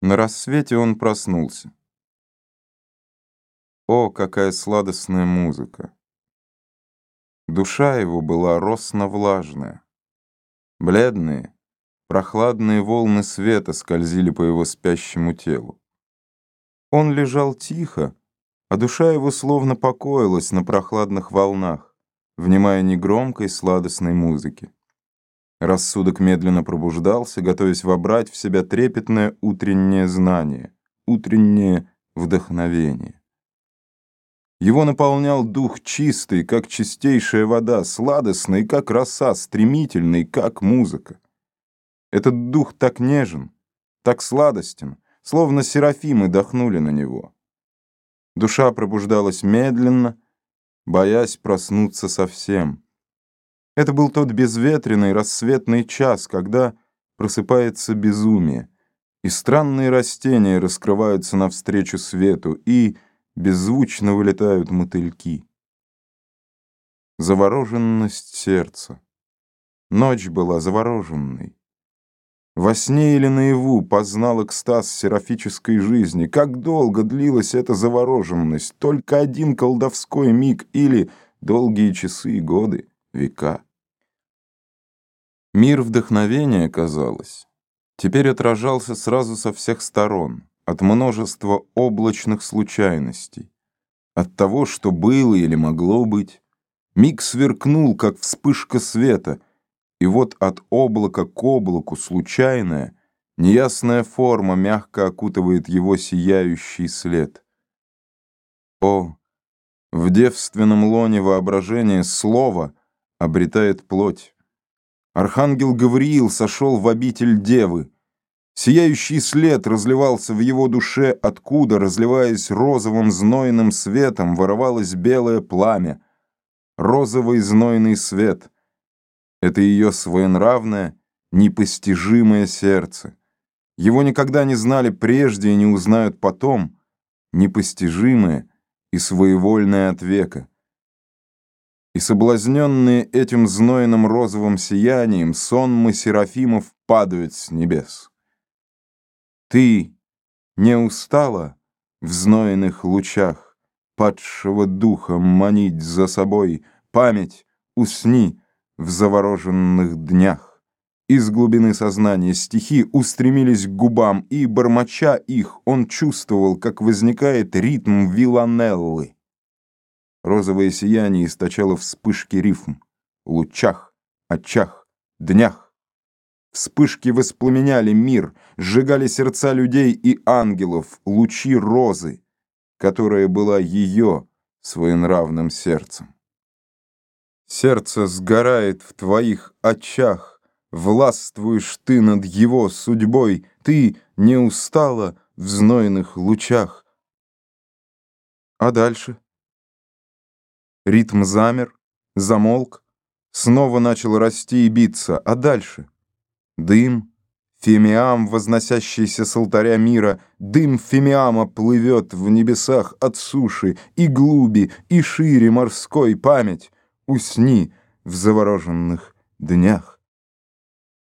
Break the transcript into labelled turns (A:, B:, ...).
A: На рассвете он проснулся. О, какая сладостная музыка! Душа его была росно-влажная. Бледные, прохладные волны света скользили по его спящему телу. Он лежал тихо, а душа его словно покоилась на прохладных волнах, внимая негромкой сладостной музыке. Рассудок медленно пробуждался, готовясь вобрать в себя трепетное утреннее знание, утреннее вдохновение. Его наполнял дух чистый, как чистейшая вода, сладостный, как роса, стремительный, как музыка. Этот дух так нежен, так сладостен, словно серафимы дохнули на него. Душа пробуждалась медленно, боясь проснуться совсем. Это был тот безветренный рассветный час, когда просыпается безумие, и странные растения раскрываются навстречу свету, и беззвучно вылетают мотыльки. Завороженность сердца. Ночь была завороженной. Во сне или наяву познал экстаз серафической жизни. Как долго длилась эта завороженность? Только один колдовской миг или долгие часы и годы, века. Мир вдохновения, казалось, теперь отражался сразу со всех сторон, от множества облачных случайностей, от того, что было или могло быть. Миг сверкнул, как вспышка света, и вот от облака к облаку случайная, неясная форма мягко окутывает его сияющий след. О, в девственном лоне воображения слово обретает плоть. Архангел Гавриил сошел в обитель Девы. Сияющий след разливался в его душе, откуда, разливаясь розовым знойным светом, воровалось белое пламя. Розовый знойный свет — это ее своенравное, непостижимое сердце. Его никогда не знали прежде и не узнают потом, непостижимое и своевольное от века и соблазненные этим знойным розовым сиянием сонмы серафимов падают с небес. Ты не устала в знойных лучах падшего духа манить за собой память, усни в завороженных днях. Из глубины сознания стихи устремились к губам, и, бормоча их, он чувствовал, как возникает ритм виланеллы. Розовое сияние источало вспышки рифм, лучах, очах, днях. Вспышки воспламеняли мир, сжигали сердца людей и ангелов, лучи розы, которая была ее своенравным сердцем. Сердце сгорает в твоих очах, властвуешь ты над его судьбой, ты не устала в знойных лучах. А дальше? Ритм замер, замолк, снова начал расти и биться, а дальше? Дым, фимиам, возносящийся с алтаря мира, дым фимиама плывет в небесах от суши, и глуби, и шире морской память. Усни в завороженных днях.